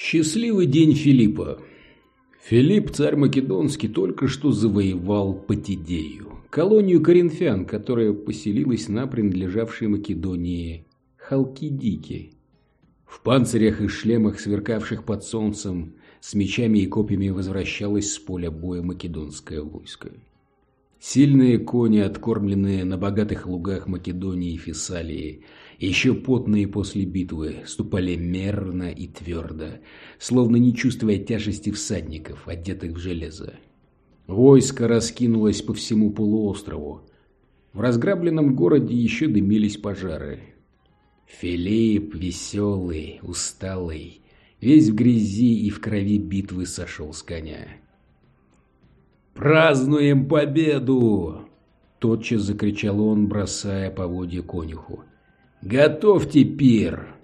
Счастливый день Филиппа. Филипп, царь Македонский, только что завоевал Патидею, колонию коринфян, которая поселилась на принадлежавшей Македонии Халкидике. В панцирях и шлемах, сверкавших под солнцем, с мечами и копьями возвращалось с поля боя македонское войско. Сильные кони, откормленные на богатых лугах Македонии и Фессалии, еще потные после битвы, ступали мерно и твердо, словно не чувствуя тяжести всадников, одетых в железо. Войско раскинулось по всему полуострову. В разграбленном городе еще дымились пожары. Филипп, веселый, усталый, весь в грязи и в крови битвы сошел с коня. «Празднуем победу!» Тотчас закричал он, бросая поводья конюху. «Готовьте пир!»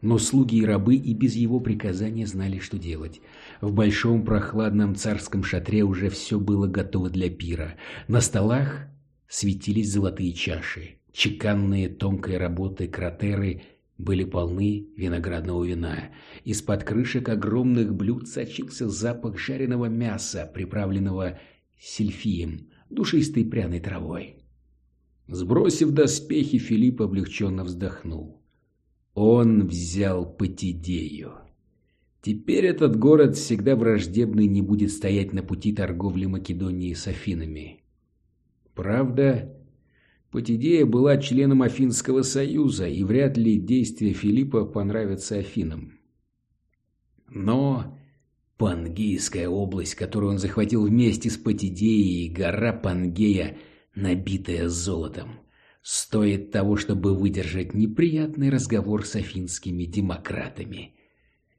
Но слуги и рабы и без его приказания знали, что делать. В большом прохладном царском шатре уже все было готово для пира. На столах светились золотые чаши. Чеканные тонкой работы кратеры были полны виноградного вина. Из-под крышек огромных блюд сочился запах жареного мяса, приправленного сельфием, душистой пряной травой. Сбросив доспехи, Филипп облегченно вздохнул. Он взял Патидею. Теперь этот город всегда враждебный не будет стоять на пути торговли Македонии с Афинами. Правда, Патидея была членом Афинского союза, и вряд ли действия Филиппа понравятся Афинам. Но Пангейская область, которую он захватил вместе с Патидеей, гора Пангея – набитая золотом, стоит того, чтобы выдержать неприятный разговор с афинскими демократами,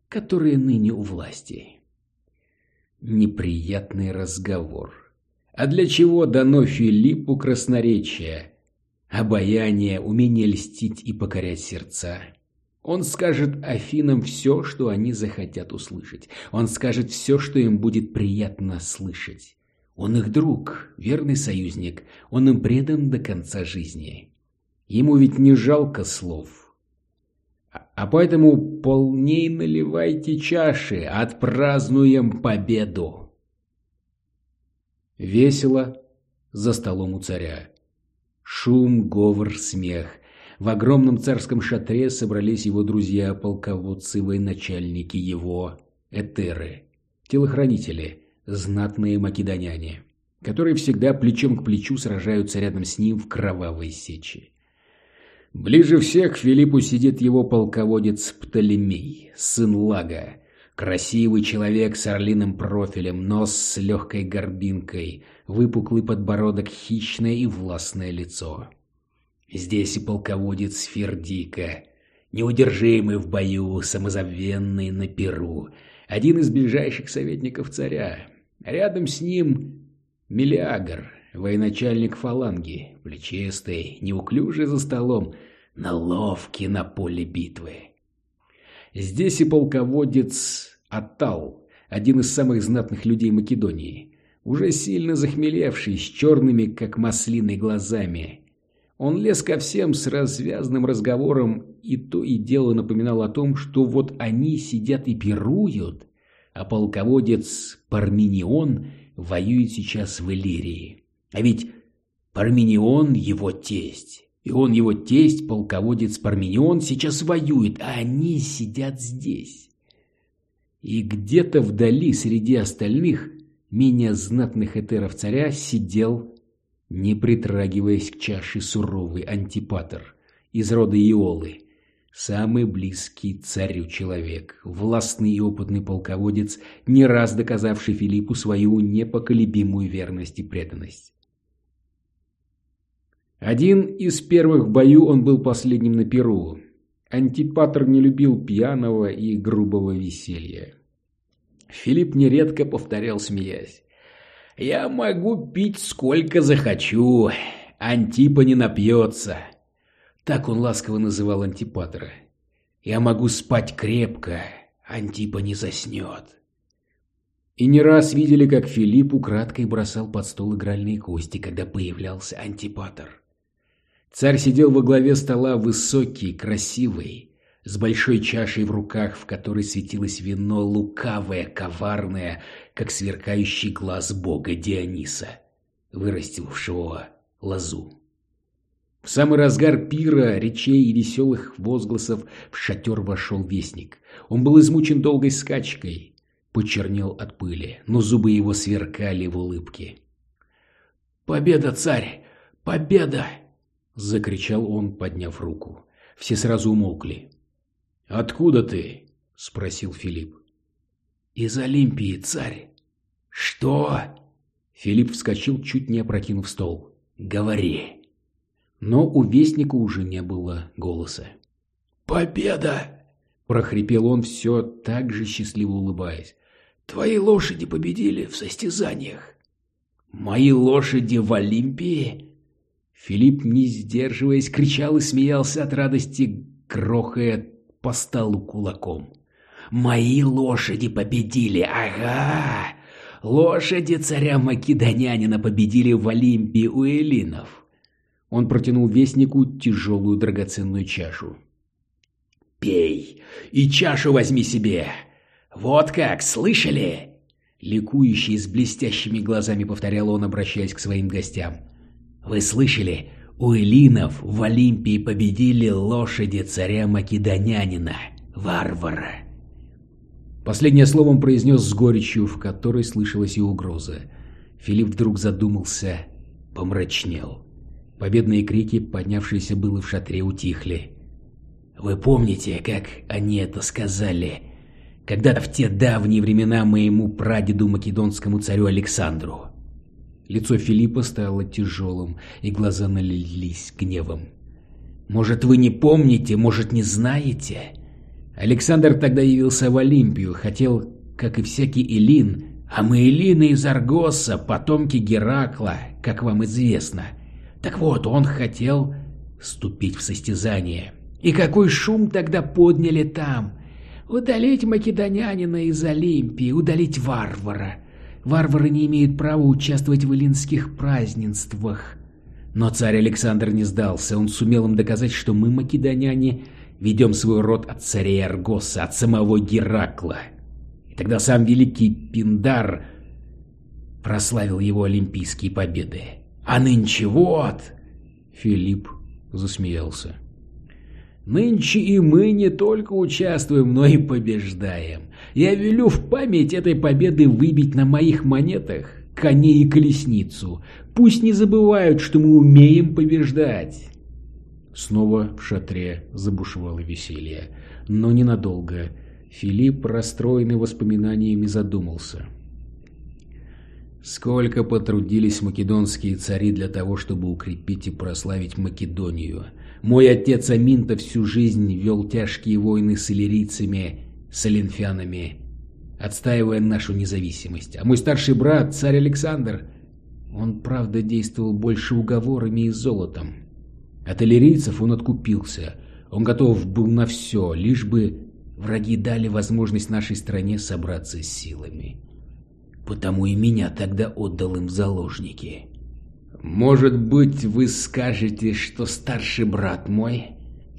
которые ныне у власти. Неприятный разговор. А для чего дано Филиппу красноречие, обаяние, умение льстить и покорять сердца? Он скажет Афинам все, что они захотят услышать. Он скажет все, что им будет приятно слышать. Он их друг, верный союзник, он им предан до конца жизни. Ему ведь не жалко слов. А, а поэтому полней наливайте чаши, отпразднуем победу. Весело за столом у царя. Шум, говор, смех. В огромном царском шатре собрались его друзья-полководцы, военачальники его, этеры, телохранители – знатные македоняне, которые всегда плечом к плечу сражаются рядом с ним в кровавой сече. Ближе всех к Филиппу сидит его полководец Птолемей, сын Лага, красивый человек с орлиным профилем, нос с легкой горбинкой, выпуклый подбородок, хищное и властное лицо. Здесь и полководец Фердика, неудержимый в бою, самозабвенный на перу, один из ближайших советников царя, Рядом с ним Мелиагр, военачальник фаланги, плечистый, неуклюжий за столом, но ловкий на поле битвы. Здесь и полководец Атал, один из самых знатных людей Македонии, уже сильно захмелевший, с черными, как маслины, глазами. Он лез ко всем с развязным разговором и то и дело напоминал о том, что вот они сидят и пируют, а полководец Парменион воюет сейчас в Иллирии. А ведь Парменион его тесть. И он, его тесть, полководец Парменион, сейчас воюет, а они сидят здесь. И где-то вдали, среди остальных, менее знатных этеров царя, сидел, не притрагиваясь к чаше суровый антипатор из рода Иолы, Самый близкий царю человек, властный и опытный полководец, не раз доказавший Филиппу свою непоколебимую верность и преданность. Один из первых в бою он был последним на Перу. Антипатр не любил пьяного и грубого веселья. Филипп нередко повторял, смеясь. «Я могу пить сколько захочу, Антипа не напьется». Так он ласково называл Антипатора. «Я могу спать крепко, Антипа не заснет». И не раз видели, как Филипп украдкой бросал под стол игральные кости, когда появлялся Антипатор. Царь сидел во главе стола высокий, красивый, с большой чашей в руках, в которой светилось вино лукавое, коварное, как сверкающий глаз бога Диониса, вырастившего лозу. В самый разгар пира, речей и веселых возгласов в шатер вошел вестник. Он был измучен долгой скачкой, почернел от пыли, но зубы его сверкали в улыбке. «Победа, царь! Победа!» — закричал он, подняв руку. Все сразу умолкли. «Откуда ты?» — спросил Филипп. «Из Олимпии, царь». «Что?» Филипп вскочил, чуть не опрокинув стол. «Говори». Но у Вестника уже не было голоса. «Победа!» — прохрипел он все так же счастливо улыбаясь. «Твои лошади победили в состязаниях». «Мои лошади в Олимпии?» Филипп, не сдерживаясь, кричал и смеялся от радости, грохая по столу кулаком. «Мои лошади победили! Ага! Лошади царя Македонянина победили в Олимпии у эллинов!» Он протянул вестнику тяжелую драгоценную чашу. «Пей и чашу возьми себе! Вот как, слышали?» Ликующий с блестящими глазами повторял он, обращаясь к своим гостям. «Вы слышали? У эллинов в Олимпии победили лошади царя Македонянина, варвара!» Последнее слово он произнес с горечью, в которой слышалась и угроза. Филипп вдруг задумался, помрачнел. Победные крики, поднявшиеся было в шатре, утихли. «Вы помните, как они это сказали?» когда-то в те давние времена моему прадеду македонскому царю Александру. Лицо Филиппа стало тяжелым, и глаза налились гневом. «Может, вы не помните, может, не знаете?» Александр тогда явился в Олимпию, хотел, как и всякий Илин, а мы Илины из Аргоса, потомки Геракла, как вам известно. Так вот, он хотел вступить в состязание. И какой шум тогда подняли там! Удалить македонянина из Олимпии, удалить варвара. Варвары не имеют права участвовать в эллинских празднествах. Но царь Александр не сдался, он сумел им доказать, что мы, македоняне, ведем свой род от царя Аргоса, от самого Геракла. И тогда сам великий Пиндар прославил его олимпийские победы. А нынче вот... Филипп засмеялся. Нынче и мы не только участвуем, но и побеждаем. Я велю в память этой победы выбить на моих монетах коней и колесницу. Пусть не забывают, что мы умеем побеждать. Снова в шатре забушевало веселье, но ненадолго. Филипп, расстроенный воспоминаниями, задумался. Сколько потрудились македонские цари для того, чтобы укрепить и прославить Македонию – мой отец Аминта всю жизнь вел тяжкие войны с иллирийцами, с олимфянами, отстаивая нашу независимость. А мой старший брат, царь Александр, он, правда, действовал больше уговорами и золотом. От иллирийцев он откупился. Он готов был на все, лишь бы враги дали возможность нашей стране собраться с силами. Потому и меня тогда отдал им в заложники. Может быть, вы скажете, что старший брат мой,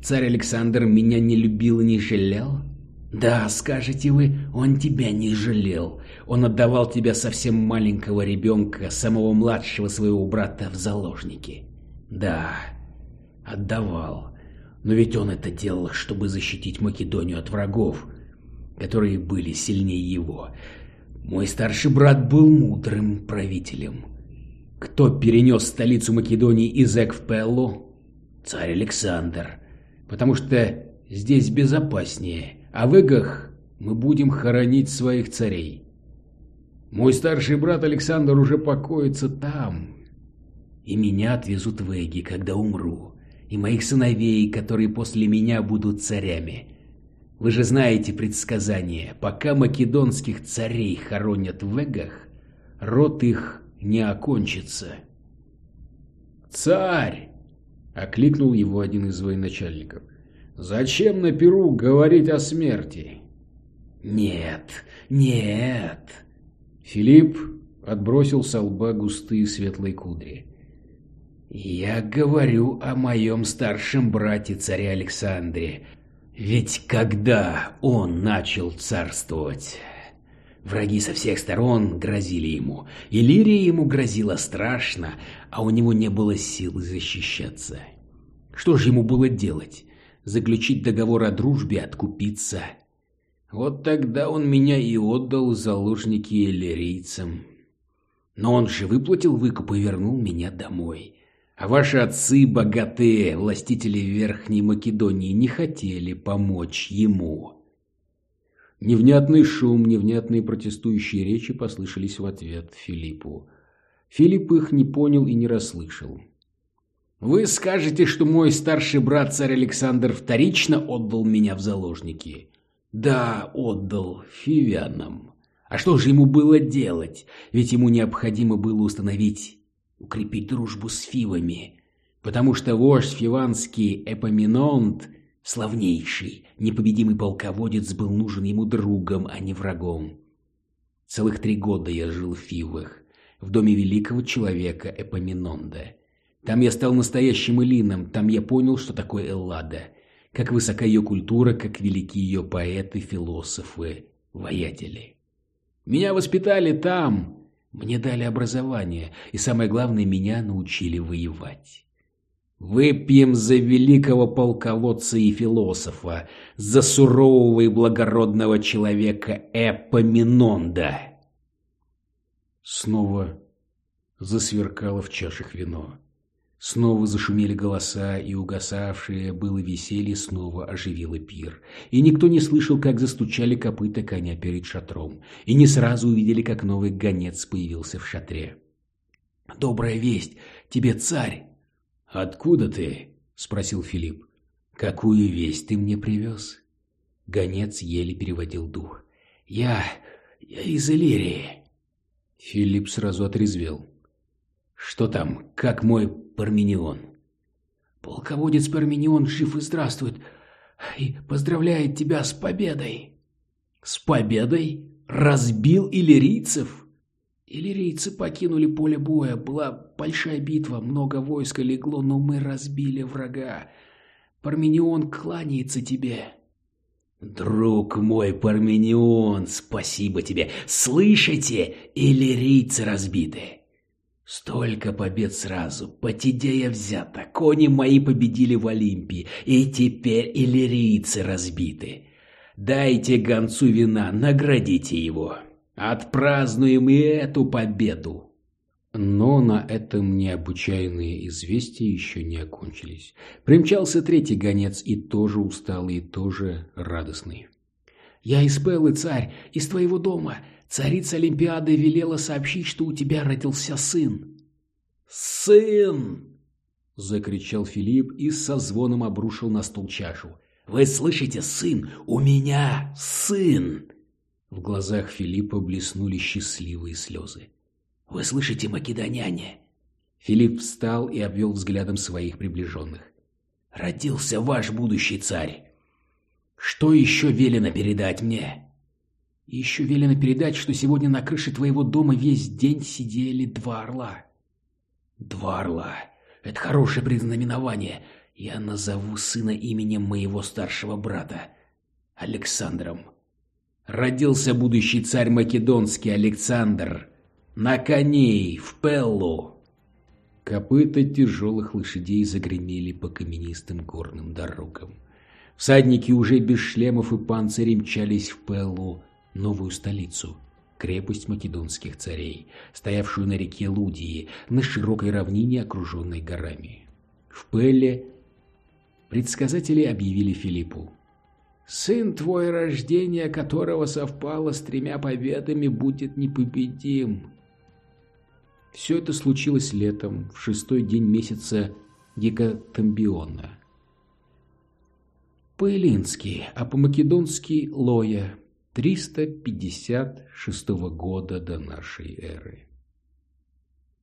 царь Александр, меня не любил и не жалел? Да, скажете вы, он тебя не жалел. Он отдавал тебя совсем маленького ребенка, самого младшего своего брата, в заложники. Да, отдавал. Но ведь он это делал, чтобы защитить Македонию от врагов, которые были сильнее его. Мой старший брат был мудрым правителем. Кто перенес столицу Македонии из Эк в Пеллу? Царь Александр. Потому что здесь безопаснее, а в Эгах мы будем хоронить своих царей. Мой старший брат Александр уже покоится там. И меня отвезут в Эги, когда умру. И моих сыновей, которые после меня будут царями. Вы же знаете предсказание. Пока македонских царей хоронят в Эгах, род их не окончится. «Царь!» — окликнул его один из военачальников. «Зачем на Перу говорить о смерти?» «Нет, нет!» Филипп отбросил с лба густые светлые кудри. «Я говорю о моем старшем брате царе Александре. Ведь когда он начал царствовать, враги со всех сторон грозили ему. Иллирия ему грозила страшно, а у него не было сил защищаться. Что же ему было делать? Заключить договор о дружбе, откупиться? Вот тогда он меня и отдал заложники иллирийцам. Но он же выплатил выкуп и вернул меня домой. А ваши отцы, богатые властители Верхней Македонии, не хотели помочь ему. Невнятный шум, невнятные протестующие речи послышались в ответ Филиппу. Филипп их не понял и не расслышал. «Вы скажете, что мой старший брат царь Александр вторично отдал меня в заложники?» «Да, отдал фивянам. А что же ему было делать? Ведь ему необходимо было установить укрепить дружбу с фивами, потому что вождь фиванский Эпоминонт, славнейший, непобедимый полководец, был нужен ему другом, а не врагом. Целых три года я жил в Фивах, в доме великого человека Эпоминонда. Там я стал настоящим элином, там я понял, что такое Эллада, как высока ее культура, как велики ее поэты, философы, воятели. Меня воспитали там, мне дали образование, и самое главное, меня научили воевать. Выпьем за великого полководца и философа, за сурового и благородного человека Эпоминонда. Снова засверкало в чашах вино. Снова зашумели голоса, и угасавшее было веселье снова оживило пир. И никто не слышал, как застучали копыта коня перед шатром, и не сразу увидели, как новый гонец появился в шатре. «Добрая весть! Тебе царь!» «Откуда ты?» — спросил Филипп. «Какую весть ты мне привез?» Гонец еле переводил дух. «Я... я из Иллирии». Филипп сразу отрезвел. «Что там? Как мой Парменион?» «Полководец Парменион жив и здравствует, и поздравляет тебя с победой!» «С победой? Разбил иллирийцев?» «Иллирийцы покинули поле боя, была большая битва, много войска легло, но мы разбили врага. Парменион кланяется тебе!» «Друг мой Парменион, спасибо тебе! Слышите, иллирийцы разбиты!» Столько побед сразу, Потидея взята, кони мои победили в Олимпии, и теперь иллирийцы разбиты. Дайте гонцу вина, наградите его. Отпразднуем и эту победу. Но на этом необычайные известия еще не окончились. Примчался третий гонец, и тоже усталый, и тоже радостный. «Я из Пеллы, царь, из твоего дома. Царица Олимпиады велела сообщить, что у тебя родился сын. «Сын!» — закричал Филипп и со звоном обрушил на стол чашу. «Вы слышите, сын? У меня сын!» В глазах Филиппа блеснули счастливые слезы. «Вы слышите, македоняне?» Филипп встал и обвел взглядом своих приближенных. «Родился ваш будущий царь! Что еще велено передать мне?» И еще велено передать, что сегодня на крыше твоего дома весь день сидели два орла. Два орла. Это хорошее предзнаменование. Я назову сына именем моего старшего брата. Александром. Родился будущий царь Македонский Александр. На коней, в Пеллу. Копыта тяжелых лошадей загремели по каменистым горным дорогам. Всадники уже без шлемов и панцирей мчались в Пеллу, новую столицу, крепость македонских царей, стоявшую на реке Лудии, на широкой равнине, окруженной горами. В Пелле предсказатели объявили Филиппу. «Сын твой, рождение которого совпало с тремя победами, будет непобедим». Все это случилось летом, в шестой день месяца Гекатамбиона. По-эллински, а по-македонски – Лоя – 356 года до нашей эры.